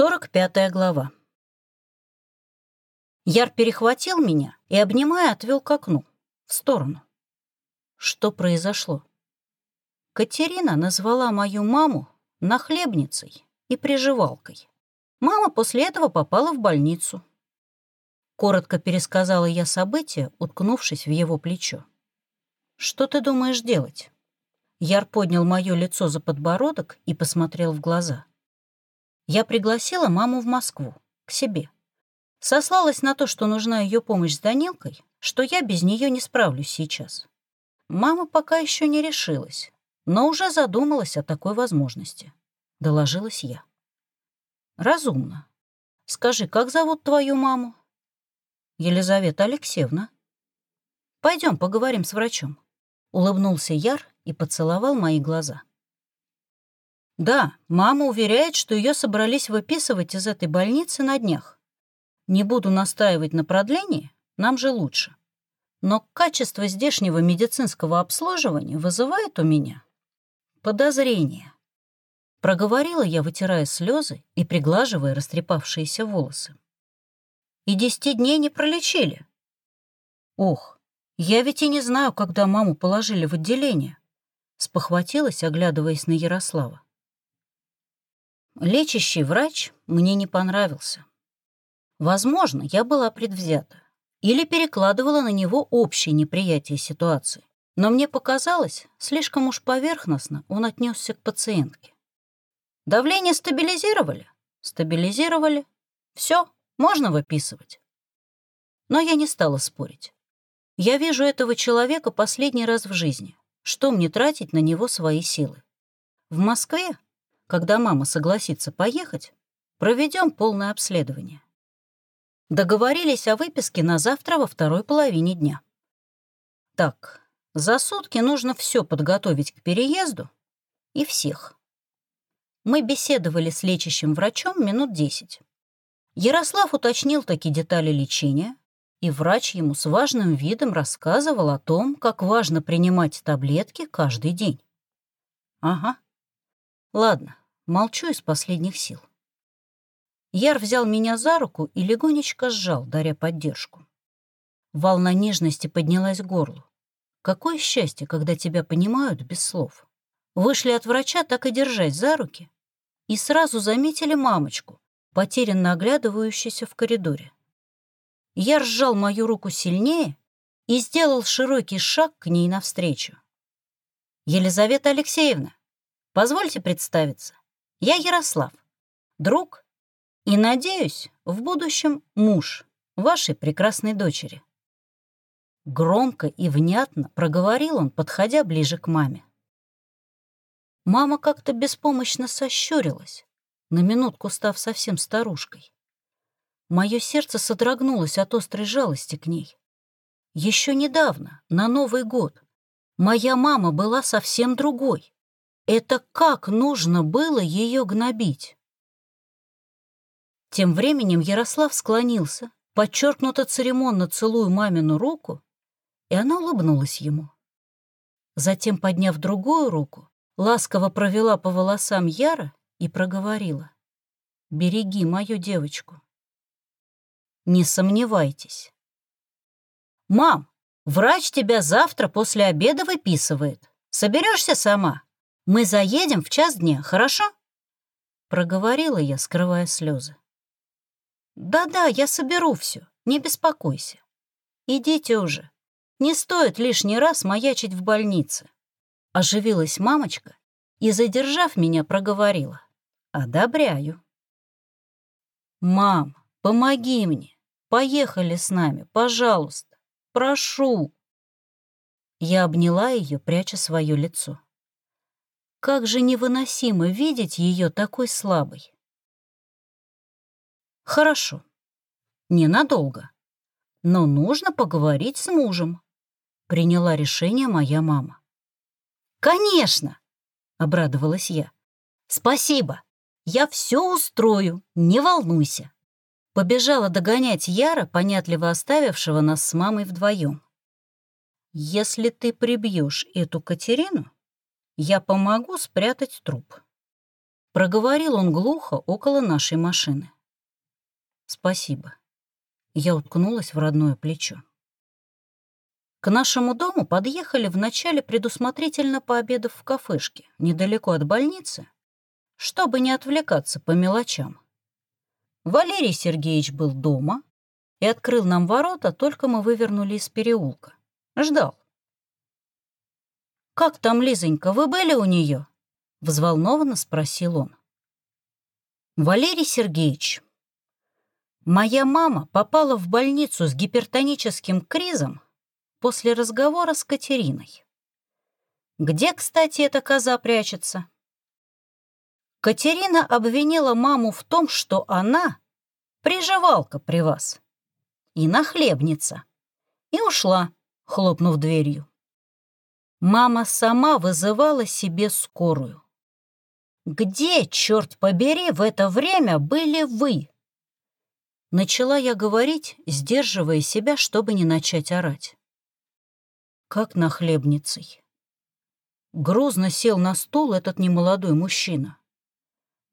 45 глава. Яр перехватил меня и, обнимая, отвел к окну, в сторону. Что произошло? Катерина назвала мою маму нахлебницей и приживалкой. Мама после этого попала в больницу. Коротко пересказала я события, уткнувшись в его плечо. «Что ты думаешь делать?» Яр поднял мое лицо за подбородок и посмотрел в глаза. Я пригласила маму в Москву, к себе. Сослалась на то, что нужна ее помощь с Данилкой, что я без нее не справлюсь сейчас. Мама пока еще не решилась, но уже задумалась о такой возможности. Доложилась я. «Разумно. Скажи, как зовут твою маму?» «Елизавета Алексеевна». Пойдем поговорим с врачом». Улыбнулся Яр и поцеловал мои глаза. «Да, мама уверяет, что ее собрались выписывать из этой больницы на днях. Не буду настаивать на продлении, нам же лучше. Но качество здешнего медицинского обслуживания вызывает у меня подозрение. Проговорила я, вытирая слезы и приглаживая растрепавшиеся волосы. И десяти дней не пролечили. Ох, я ведь и не знаю, когда маму положили в отделение. Спохватилась, оглядываясь на Ярослава. Лечащий врач мне не понравился. Возможно, я была предвзята или перекладывала на него общее неприятие ситуации. Но мне показалось, слишком уж поверхностно он отнесся к пациентке. Давление стабилизировали? Стабилизировали. Все, можно выписывать. Но я не стала спорить. Я вижу этого человека последний раз в жизни. Что мне тратить на него свои силы? В Москве, когда мама согласится поехать, проведем полное обследование. Договорились о выписке на завтра во второй половине дня. Так, за сутки нужно все подготовить к переезду и всех. Мы беседовали с лечащим врачом минут десять. Ярослав уточнил такие детали лечения, и врач ему с важным видом рассказывал о том, как важно принимать таблетки каждый день. Ага. Ладно, молчу из последних сил. Яр взял меня за руку и легонечко сжал, даря поддержку. Волна нежности поднялась к горлу. Какое счастье, когда тебя понимают без слов. Вышли от врача, так и держать за руки, и сразу заметили мамочку, потерянно оглядывающуюся в коридоре. Я сжал мою руку сильнее и сделал широкий шаг к ней навстречу. «Елизавета Алексеевна, позвольте представиться. Я Ярослав, друг и, надеюсь, в будущем муж вашей прекрасной дочери». Громко и внятно проговорил он, подходя ближе к маме. Мама как-то беспомощно сощурилась, на минутку став совсем старушкой. Мое сердце содрогнулось от острой жалости к ней. Еще недавно, на Новый год, моя мама была совсем другой. Это как нужно было ее гнобить? Тем временем Ярослав склонился, подчеркнуто церемонно целуя мамину руку, и она улыбнулась ему. Затем, подняв другую руку, ласково провела по волосам Яра и проговорила. «Береги мою девочку». «Не сомневайтесь». «Мам, врач тебя завтра после обеда выписывает. Соберешься сама? Мы заедем в час дня, хорошо?» Проговорила я, скрывая слезы. «Да-да, я соберу все, не беспокойся. Идите уже. Не стоит лишний раз маячить в больнице». Оживилась мамочка и, задержав меня, проговорила. «Одобряю». «Мам, помоги мне. Поехали с нами, пожалуйста. Прошу». Я обняла ее, пряча свое лицо. Как же невыносимо видеть ее такой слабой. Хорошо, ненадолго, но нужно поговорить с мужем, приняла решение моя мама. «Конечно!» — обрадовалась я. «Спасибо! Я все устрою, не волнуйся!» Побежала догонять Яра, понятливо оставившего нас с мамой вдвоем. «Если ты прибьешь эту Катерину, я помогу спрятать труп». Проговорил он глухо около нашей машины. Спасибо. Я уткнулась в родное плечо. К нашему дому подъехали вначале предусмотрительно пообедав в кафешке, недалеко от больницы, чтобы не отвлекаться по мелочам. Валерий Сергеевич был дома и открыл нам ворота, только мы вывернули из переулка. Ждал. «Как там, Лизонька, вы были у нее? взволнованно спросил он. «Валерий Сергеевич, моя мама попала в больницу с гипертоническим кризом после разговора с Катериной. Где, кстати, эта коза прячется?» Катерина обвинила маму в том, что она приживалка при вас и нахлебница, и ушла, хлопнув дверью. Мама сама вызывала себе скорую. «Где, черт побери, в это время были вы?» Начала я говорить, сдерживая себя, чтобы не начать орать. Как нахлебницей. Грузно сел на стул этот немолодой мужчина.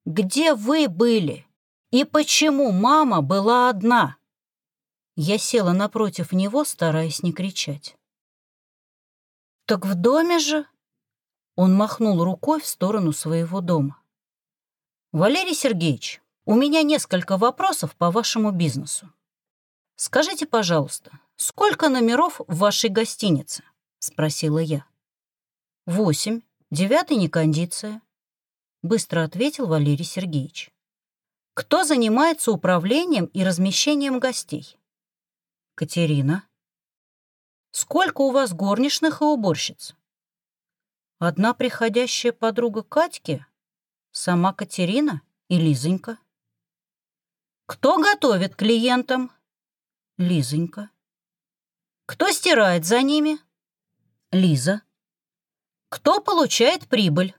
Где вы были? И почему мама была одна?» Я села напротив него, стараясь не кричать. «Так в доме же?» Он махнул рукой в сторону своего дома. «Валерий Сергеевич, у меня несколько вопросов по вашему бизнесу. Скажите, пожалуйста, сколько номеров в вашей гостинице?» — спросила я. «Восемь. Девятый не кондиция быстро ответил Валерий Сергеевич. Кто занимается управлением и размещением гостей? Катерина. Сколько у вас горничных и уборщиц? Одна приходящая подруга Катьки, сама Катерина и Лизонька. Кто готовит клиентам? Лизонька. Кто стирает за ними? Лиза. Кто получает прибыль?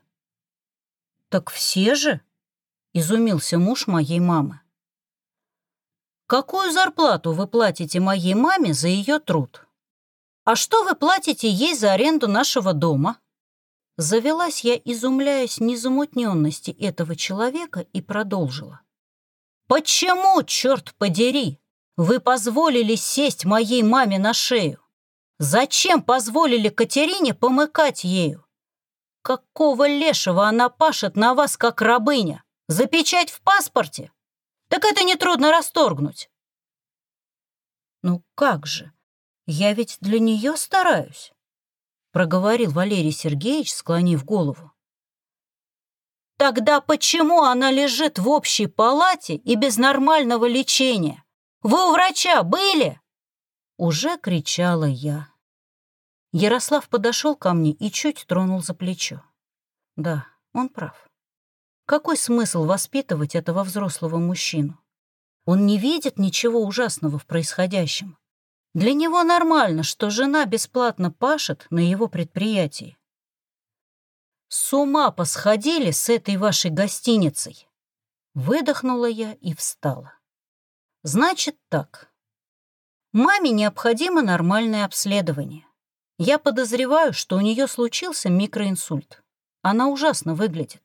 «Так все же?» — изумился муж моей мамы. «Какую зарплату вы платите моей маме за ее труд? А что вы платите ей за аренду нашего дома?» Завелась я, изумляясь незамутненности этого человека, и продолжила. «Почему, черт подери, вы позволили сесть моей маме на шею? Зачем позволили Катерине помыкать ею? Какого лешего она пашет на вас, как рабыня? За печать в паспорте? Так это нетрудно расторгнуть. Ну как же, я ведь для нее стараюсь, проговорил Валерий Сергеевич, склонив голову. Тогда почему она лежит в общей палате и без нормального лечения? Вы у врача были? Уже кричала я. Ярослав подошел ко мне и чуть тронул за плечо. Да, он прав. Какой смысл воспитывать этого взрослого мужчину? Он не видит ничего ужасного в происходящем. Для него нормально, что жена бесплатно пашет на его предприятии. С ума посходили с этой вашей гостиницей. Выдохнула я и встала. Значит так. Маме необходимо нормальное обследование. Я подозреваю, что у нее случился микроинсульт. Она ужасно выглядит.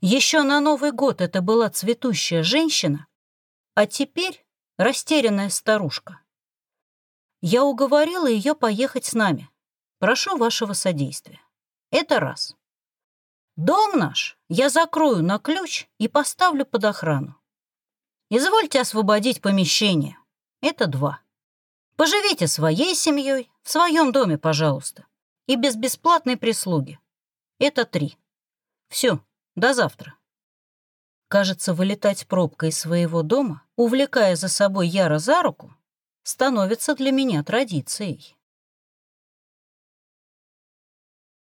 Еще на Новый год это была цветущая женщина, а теперь растерянная старушка. Я уговорила ее поехать с нами. Прошу вашего содействия. Это раз. Дом наш я закрою на ключ и поставлю под охрану. Извольте освободить помещение. Это два. Поживите своей семьей, в своем доме, пожалуйста, и без бесплатной прислуги. Это три. Все, до завтра. Кажется, вылетать пробкой из своего дома, увлекая за собой Яра за руку, становится для меня традицией.